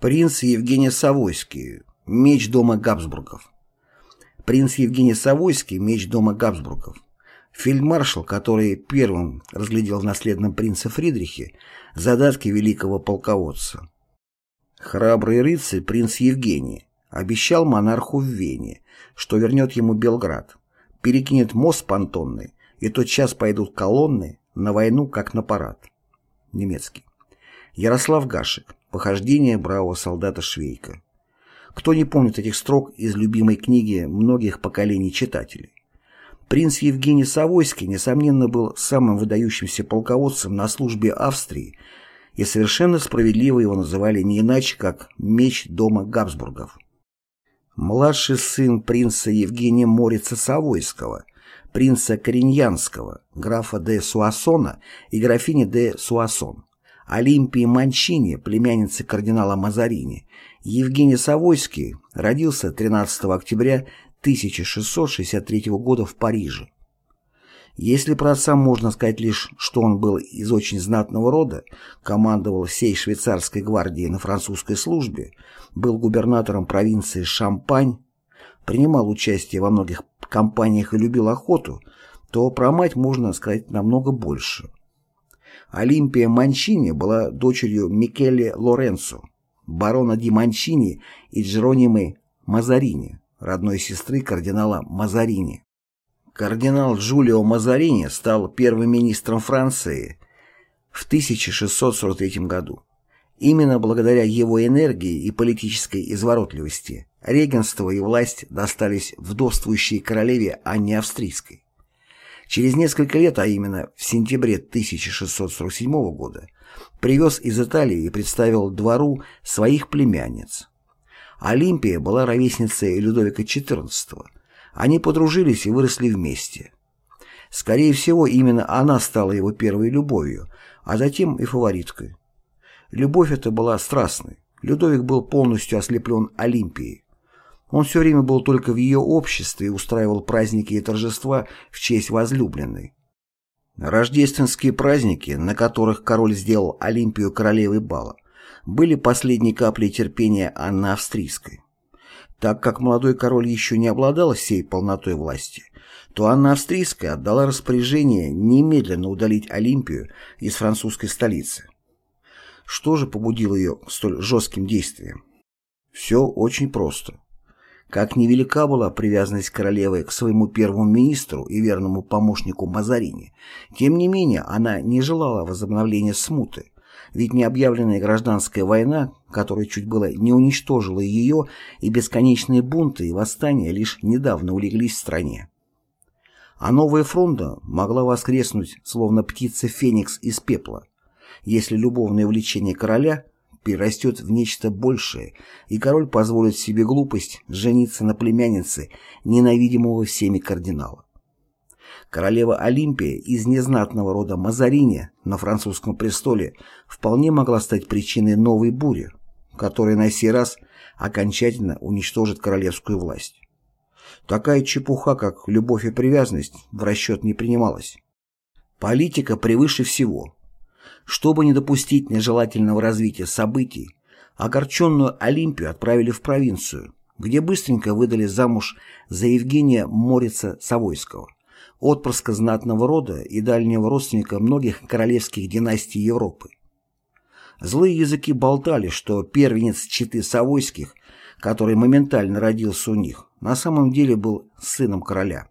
Принц Евгений Савойский. Меч дома Габсбургов. Принц Евгений Савойский. Меч дома Габсбургов. Фельдмаршал, который первым разглядел в наследном принце Фридрихе задатки великого полководца. Храбрый рыцарь принц Евгений обещал монарху в Вене, что вернет ему Белград, перекинет мост понтонный, и тот час пойдут колонны на войну, как на парад. Немецкий. Ярослав Гашек. Похождение бравого солдата Швейка. Кто не помнит этих строк из любимой книги многих поколений читателей? Принц Евгений Савойский, несомненно, был самым выдающимся полководцем на службе Австрии, и совершенно справедливо его называли не иначе, как «меч дома Габсбургов». Младший сын принца Евгения Морица Савойского, принца Кориньянского, графа де Суассона и графини де Суассон. Олимпии Манчини, племянницы кардинала Мазарини, Евгений Савойский родился 13 октября 1663 года в Париже. Если про отца можно сказать лишь, что он был из очень знатного рода, командовал всей швейцарской гвардией на французской службе, был губернатором провинции Шампань, принимал участие во многих кампаниях и любил охоту, то про мать можно сказать намного больше. Олимпия Манчини была дочерью Микеле Лоренцо, барона Ди Манчини и Джеронимы Мазарини, родной сестры кардинала Мазарини. Кардинал Джулио Мазарини стал первым министром Франции в 1643 году. Именно благодаря его энергии и политической изворотливости регенство и власть достались вдовствующей королеве Анне Австрийской. Через несколько лет, а именно в сентябре 1647 года, привез из Италии и представил двору своих племянниц. Олимпия была ровесницей Людовика XIV. Они подружились и выросли вместе. Скорее всего, именно она стала его первой любовью, а затем и фавориткой. Любовь эта была страстной. Людовик был полностью ослеплен Олимпией. Он все время был только в ее обществе и устраивал праздники и торжества в честь возлюбленной. Рождественские праздники, на которых король сделал Олимпию королевой бала, были последней каплей терпения Анны Австрийской. Так как молодой король еще не обладал всей полнотой власти, то Анна Австрийская отдала распоряжение немедленно удалить Олимпию из французской столицы. Что же побудило ее столь жестким действиям? Все очень просто. Как невелика была привязанность королевы к своему первому министру и верному помощнику Мазарини, тем не менее она не желала возобновления смуты, ведь необъявленная гражданская война, которая чуть было не уничтожила ее, и бесконечные бунты и восстания лишь недавно улеглись в стране. А новая фронта могла воскреснуть, словно птица Феникс из пепла, если любовное влечение короля перерастет в нечто большее, и король позволит себе глупость жениться на племяннице ненавидимого всеми кардинала. Королева Олимпия из незнатного рода Мазарини на французском престоле вполне могла стать причиной новой бури, которая на сей раз окончательно уничтожит королевскую власть. Такая чепуха, как любовь и привязанность, в расчет не принималась. Политика превыше всего – чтобы не допустить нежелательного развития событий, огорченную Олимпию отправили в провинцию, где быстренько выдали замуж за Евгения Морица Савойского, отпрыска знатного рода и дальнего родственника многих королевских династий Европы. Злые языки болтали, что первенец читы Савойских, который моментально родился у них, на самом деле был сыном короля.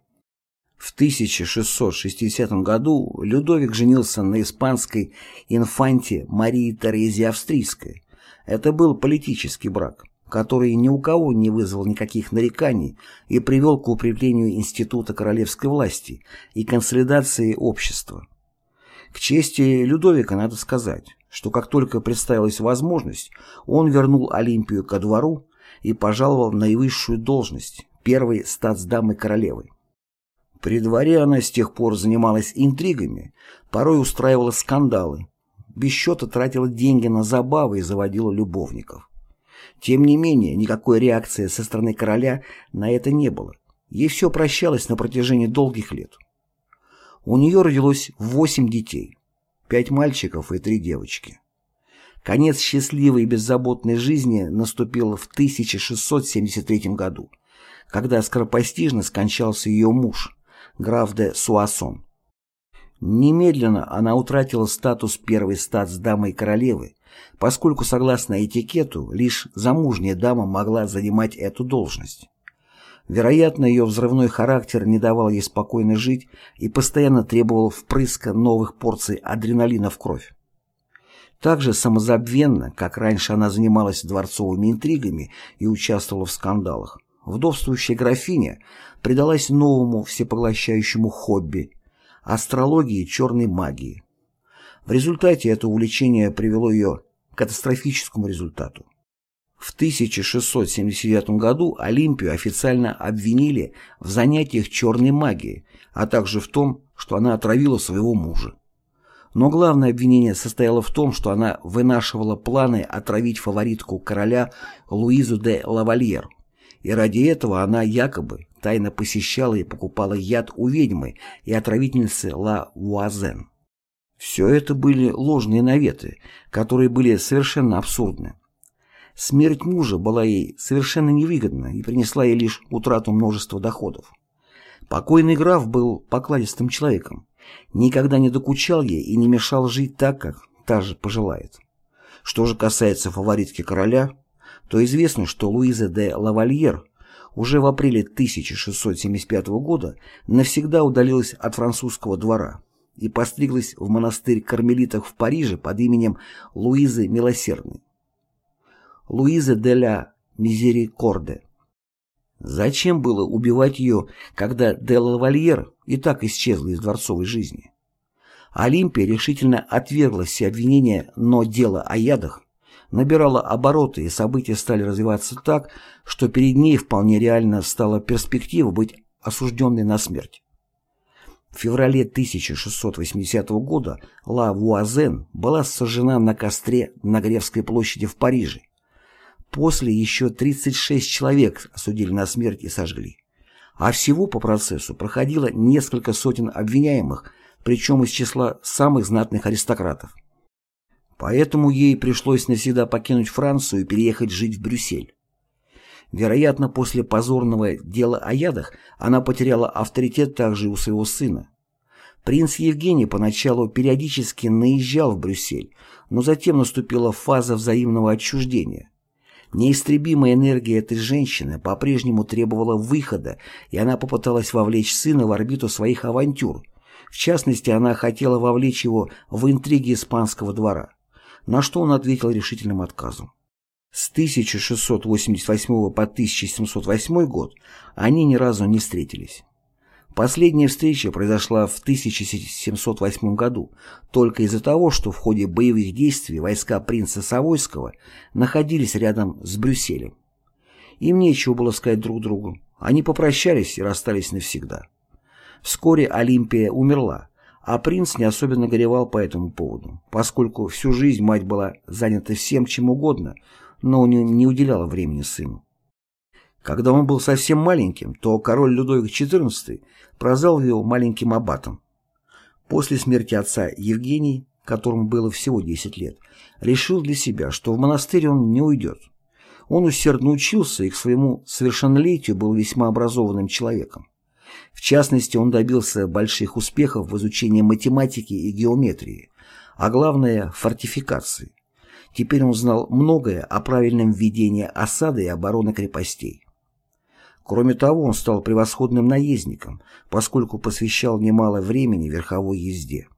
В 1660 году Людовик женился на испанской инфанте Марии Терезе Австрийской. Это был политический брак, который ни у кого не вызвал никаких нареканий и привел к укреплению института королевской власти и консолидации общества. К чести Людовика надо сказать, что как только представилась возможность, он вернул Олимпию ко двору и пожаловал на наивысшую должность первой статсдамы королевы. При дворе она с тех пор занималась интригами, порой устраивала скандалы, без счета тратила деньги на забавы и заводила любовников. Тем не менее, никакой реакции со стороны короля на это не было. Ей все прощалось на протяжении долгих лет. У нее родилось восемь детей, пять мальчиков и три девочки. Конец счастливой и беззаботной жизни наступил в 1673 году, когда скоропостижно скончался ее муж, граф де Суассон. Немедленно она утратила статус первой статс-дамы королевы, поскольку, согласно этикету, лишь замужняя дама могла занимать эту должность. Вероятно, ее взрывной характер не давал ей спокойно жить и постоянно требовал впрыска новых порций адреналина в кровь. Так же самозабвенно, как раньше она занималась дворцовыми интригами и участвовала в скандалах, вдовствующая графиня предалась новому всепоглощающему хобби – астрологии и черной магии. В результате это увлечение привело ее к катастрофическому результату. В 1679 году Олимпию официально обвинили в занятиях черной магией, а также в том, что она отравила своего мужа. Но главное обвинение состояло в том, что она вынашивала планы отравить фаворитку короля Луизу де Лавальер, и ради этого она якобы тайно посещала и покупала яд у ведьмы и отравительницы Ла Уазен. Все это были ложные наветы, которые были совершенно абсурдны. Смерть мужа была ей совершенно невыгодна и принесла ей лишь утрату множества доходов. Покойный граф был покладистым человеком, никогда не докучал ей и не мешал жить так, как та же пожелает. Что же касается фаворитки короля, то известно, что Луиза де Лавальер уже в апреле 1675 года навсегда удалилась от французского двора и постриглась в монастырь кармелитов в Париже под именем Луизы Милосердной. Луиза де ля Мизерикорде. Зачем было убивать ее, когда де Лавальер и так исчезла из дворцовой жизни? Олимпия решительно отвергла все обвинения, но дело о ядах набирало обороты, и события стали развиваться так, что перед ней вполне реально стала перспектива быть осужденной на смерть. В феврале 1680 года Ла Вуазен была сожжена на костре на Гревской площади в Париже, После еще 36 человек осудили на смерть и сожгли. А всего по процессу проходило несколько сотен обвиняемых, причем из числа самых знатных аристократов. Поэтому ей пришлось навсегда покинуть Францию и переехать жить в Брюссель. Вероятно, после позорного дела о ядах она потеряла авторитет также у своего сына. Принц Евгений поначалу периодически наезжал в Брюссель, но затем наступила фаза взаимного отчуждения. Неистребимая энергия этой женщины по-прежнему требовала выхода, и она попыталась вовлечь сына в орбиту своих авантюр. В частности, она хотела вовлечь его в интриги испанского двора, на что он ответил решительным отказом. С 1688 по 1708 год они ни разу не встретились. Последняя встреча произошла в 1708 году только из-за того, что в ходе боевых действий войска принца Савойского находились рядом с Брюсселем. Им нечего было сказать друг другу. Они попрощались и расстались навсегда. Вскоре Олимпия умерла, а принц не особенно горевал по этому поводу, поскольку всю жизнь мать была занята всем чем угодно, но не уделяла времени сыну. Когда он был совсем маленьким, то король Людовик XIV прозвал его маленьким аббатом. После смерти отца Евгений, которому было всего 10 лет, решил для себя, что в монастырь он не уйдет. Он усердно учился и к своему совершеннолетию был весьма образованным человеком. В частности, он добился больших успехов в изучении математики и геометрии, а главное – фортификации. Теперь он знал многое о правильном ведении осады и обороны крепостей. Кроме того, он стал превосходным наездником, поскольку посвящал немало времени верховой езде.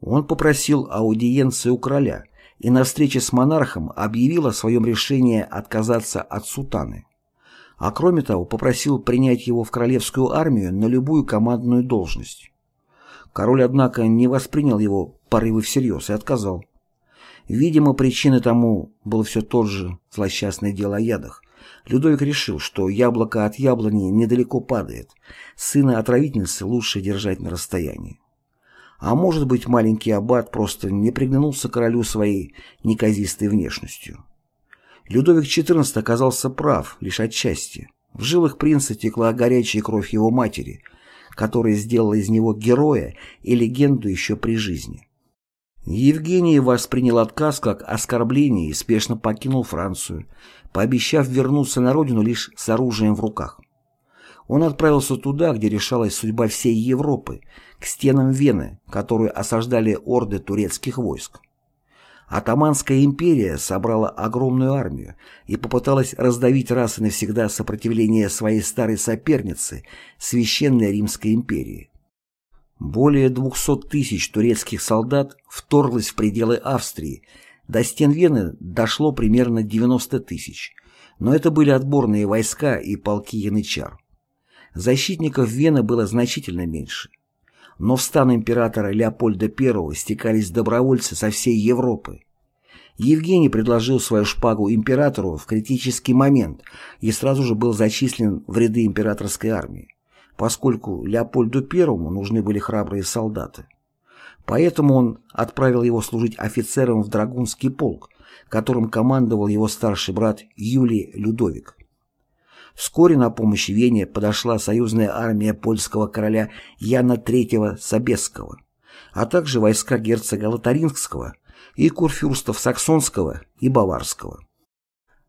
Он попросил аудиенции у короля и на встрече с монархом объявил о своем решении отказаться от сутаны. А кроме того, попросил принять его в королевскую армию на любую командную должность. Король, однако, не воспринял его порывы всерьез и отказал. Видимо, причиной тому было все тот же злосчастное дело о ядах, Людовик решил, что яблоко от яблони недалеко падает, сына отравительницы лучше держать на расстоянии. А может быть, маленький аббат просто не приглянулся королю своей неказистой внешностью. Людовик XIV оказался прав лишь отчасти. В жилах принца текла горячая кровь его матери, которая сделала из него героя и легенду еще при жизни. Евгений воспринял отказ как оскорбление и спешно покинул Францию, пообещав вернуться на родину лишь с оружием в руках. Он отправился туда, где решалась судьба всей Европы, к стенам Вены, которую осаждали орды турецких войск. Атаманская империя собрала огромную армию и попыталась раздавить раз и навсегда сопротивление своей старой соперницы, Священной Римской империи. Более 200 тысяч турецких солдат вторглось в пределы Австрии, до стен Вены дошло примерно 90 тысяч, но это были отборные войска и полки янычар. Защитников Вены было значительно меньше. Но в стан императора Леопольда I стекались добровольцы со всей Европы. Евгений предложил свою шпагу императору в критический момент и сразу же был зачислен в ряды императорской армии, поскольку Леопольду I нужны были храбрые солдаты. Поэтому он отправил его служить офицером в Драгунский полк, которым командовал его старший брат Юлий Людовик. Вскоре на помощь Вене подошла союзная армия польского короля Яна III Собесского, а также войска герцога Лотарингского и курфюрстов Саксонского и Баварского.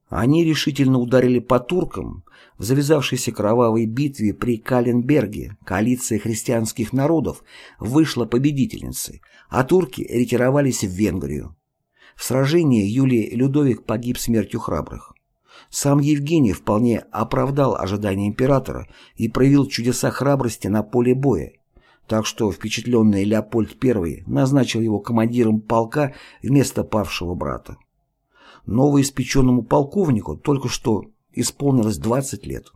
Они решительно ударили по туркам в завязавшейся кровавой битве при Каленберге. Коалиция христианских народов вышла победительницей, а турки ретировались в Венгрию. В сражении Юлий Людовик погиб смертью храбрых. Сам Евгений вполне оправдал ожидания императора и проявил чудеса храбрости на поле боя, так что впечатленный Леопольд I назначил его командиром полка вместо павшего брата. Новоиспеченному полковнику только что исполнилось 20 лет.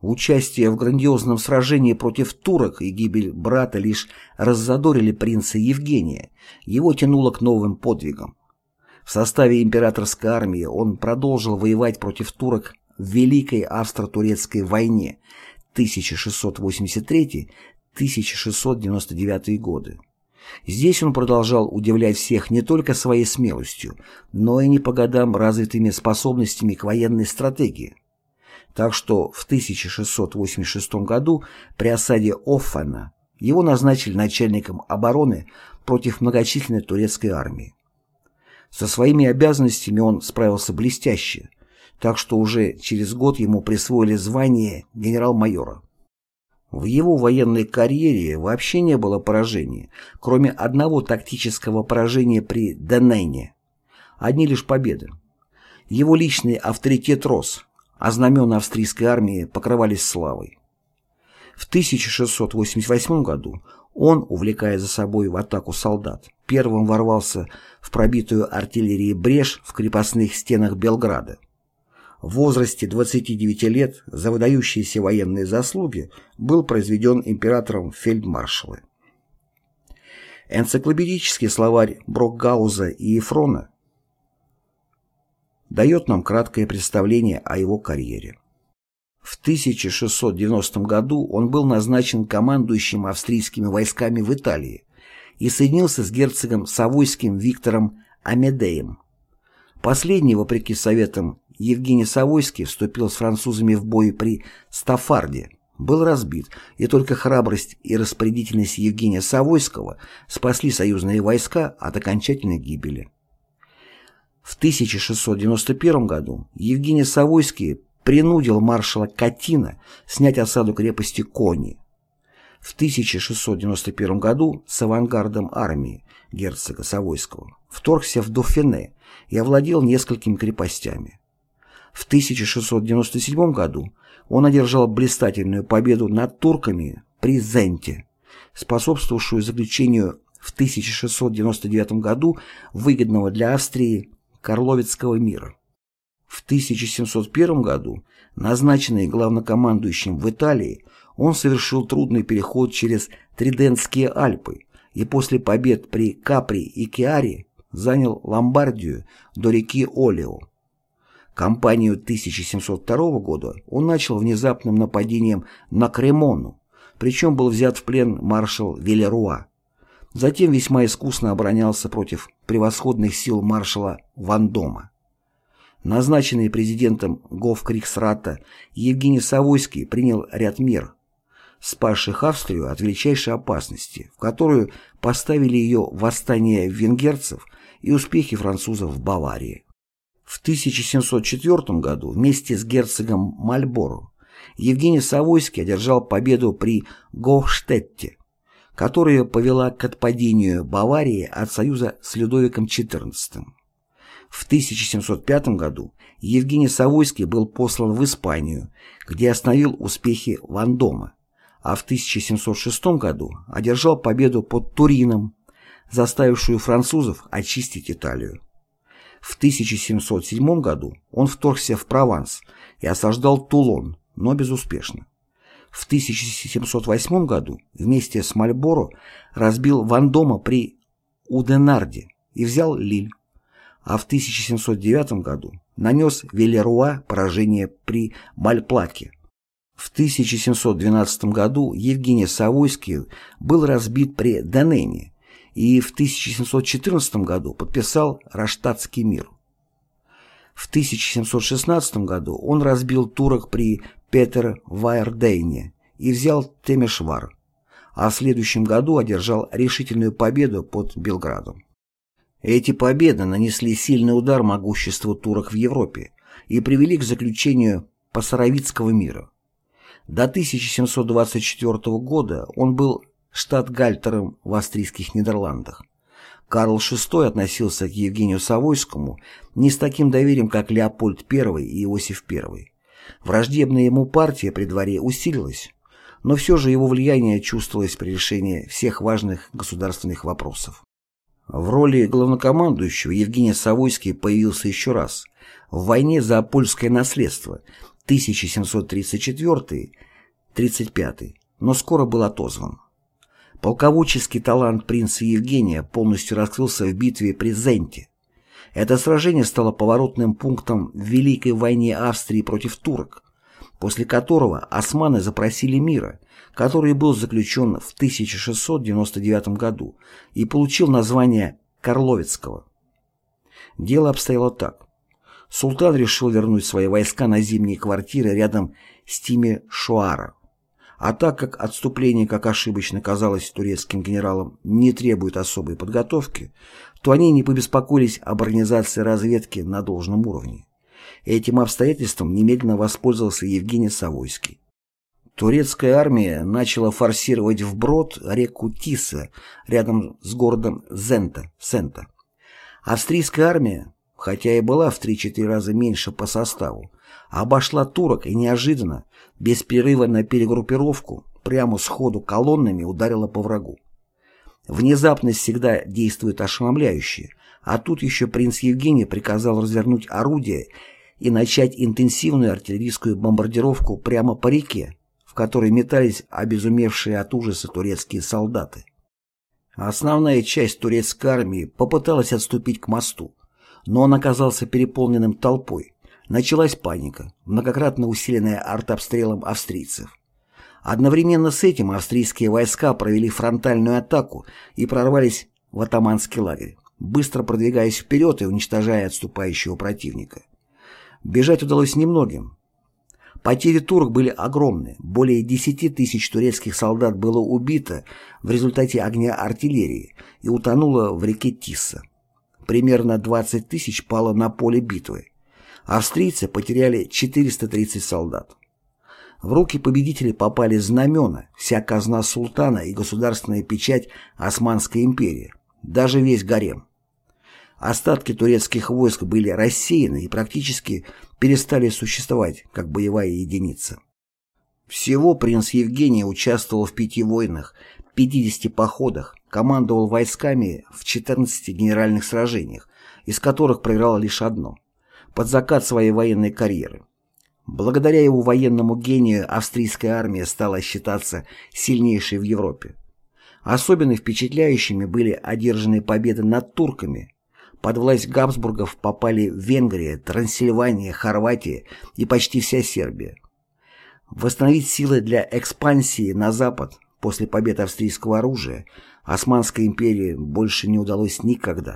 Участие в грандиозном сражении против турок и гибель брата лишь раззадорили принца Евгения, его тянуло к новым подвигам. В составе императорской армии он продолжил воевать против турок в Великой Австро-Турецкой войне 1683-1699 годы. Здесь он продолжал удивлять всех не только своей смелостью, но и не по годам развитыми способностями к военной стратегии. Так что в 1686 году при осаде Оффана его назначили начальником обороны против многочисленной турецкой армии. Со своими обязанностями он справился блестяще, так что уже через год ему присвоили звание генерал-майора. В его военной карьере вообще не было поражений, кроме одного тактического поражения при Денене. Одни лишь победы. Его личный авторитет рос, а знамена австрийской армии покрывались славой. В 1688 году он, увлекая за собой в атаку солдат, первым ворвался в пробитую артиллерией брешь в крепостных стенах Белграда. В возрасте 29 лет за выдающиеся военные заслуги был произведен императором фельдмаршалы. Энциклопедический словарь Брокгауза и Ефрона дает нам краткое представление о его карьере. В 1690 году он был назначен командующим австрийскими войсками в Италии и соединился с герцогом Савойским Виктором Амедеем. Последний, вопреки советам, Евгений Савойский вступил с французами в бой при Стафарде, был разбит, и только храбрость и распорядительность Евгения Савойского спасли союзные войска от окончательной гибели. В 1691 году Евгений Савойский принудил маршала Катина снять осаду крепости Кони. В 1691 году с авангардом армии герцога Савойского вторгся в Дофене и овладел несколькими крепостями. В 1697 году он одержал блистательную победу над турками при Зенте, способствовавшую заключению в 1699 году выгодного для Австрии Карловицкого мира. В 1701 году, назначенный главнокомандующим в Италии, он совершил трудный переход через Тридентские Альпы и после побед при Капри и Киаре занял Ломбардию до реки Олео. Кампанию 1702 года он начал внезапным нападением на Кремону, причем был взят в плен маршал Велеруа. Затем весьма искусно оборонялся против превосходных сил маршала Вандома. Назначенный президентом Гофкриксрата Евгений Савойский принял ряд мер. спасших Австрию от величайшей опасности, в которую поставили ее восстание венгерцев и успехи французов в Баварии. В 1704 году вместе с герцогом Мальборо Евгений Савойский одержал победу при Гохштетте, которая повела к отпадению Баварии от союза с Людовиком XIV. В 1705 году Евгений Савойский был послан в Испанию, где остановил успехи Вандома, а в 1706 году одержал победу под Турином, заставившую французов очистить Италию. В 1707 году он вторгся в Прованс и осаждал Тулон, но безуспешно. В 1708 году вместе с Мальборо разбил Вандома при Уденарде и взял Лиль, а в 1709 году нанес Велеруа поражение при Мальплаке. В 1712 году Евгений Савойский был разбит при Данене и в 1714 году подписал Раштатский мир. В 1716 году он разбил турок при Петер Вайердейне и взял Темешвар, а в следующем году одержал решительную победу под Белградом. Эти победы нанесли сильный удар могуществу турок в Европе и привели к заключению Пасаровицкого мира. До 1724 года он был штатгальтером в австрийских Нидерландах. Карл VI относился к Евгению Савойскому не с таким доверием, как Леопольд I и Иосиф I. Враждебная ему партия при дворе усилилась, но все же его влияние чувствовалось при решении всех важных государственных вопросов. В роли главнокомандующего Евгений Савойский появился еще раз в войне за польское наследство 1734-35, но скоро был отозван. Полководческий талант принца Евгения полностью раскрылся в битве при Зенте. Это сражение стало поворотным пунктом в Великой войне Австрии против турок, после которого османы запросили мира, который был заключен в 1699 году и получил название Карловецкого. Дело обстояло так. Султан решил вернуть свои войска на зимние квартиры рядом с Тими-Шуара. А так как отступление, как ошибочно казалось турецким генералам, не требует особой подготовки, то они не побеспокоились об организации разведки на должном уровне. Этим обстоятельством немедленно воспользовался Евгений Савойский. Турецкая армия начала форсировать вброд реку Тиса рядом с городом Зента, Сента. Австрийская армия, хотя и была в 3-4 раза меньше по составу, обошла турок и неожиданно, без перерыва на перегруппировку, прямо сходу колоннами ударила по врагу. Внезапность всегда действует ошеломляюще, а тут еще принц Евгений приказал развернуть орудия и начать интенсивную артиллерийскую бомбардировку прямо по реке, в которой метались обезумевшие от ужаса турецкие солдаты. Основная часть турецкой армии попыталась отступить к мосту, но он оказался переполненным толпой, Началась паника, многократно усиленная артобстрелом австрийцев. Одновременно с этим австрийские войска провели фронтальную атаку и прорвались в атаманский лагерь, быстро продвигаясь вперед и уничтожая отступающего противника. Бежать удалось немногим. Потери турок были огромны. Более 10 тысяч турецких солдат было убито в результате огня артиллерии и утонуло в реке Тисса. Примерно 20 тысяч пало на поле битвы. Австрийцы потеряли 430 солдат. В руки победителей попали знамена, вся казна султана и государственная печать Османской империи, даже весь гарем. Остатки турецких войск были рассеяны и практически перестали существовать как боевая единица. Всего принц Евгений участвовал в пяти войнах, 50 походах, командовал войсками в 14 генеральных сражениях, из которых проиграл лишь одно – под закат своей военной карьеры. Благодаря его военному гению австрийская армия стала считаться сильнейшей в Европе. Особенно впечатляющими были одержанные победы над турками. Под власть Габсбургов попали Венгрия, Трансильвания, Хорватия и почти вся Сербия. Восстановить силы для экспансии на запад после побед австрийского оружия Османской империи больше не удалось никогда.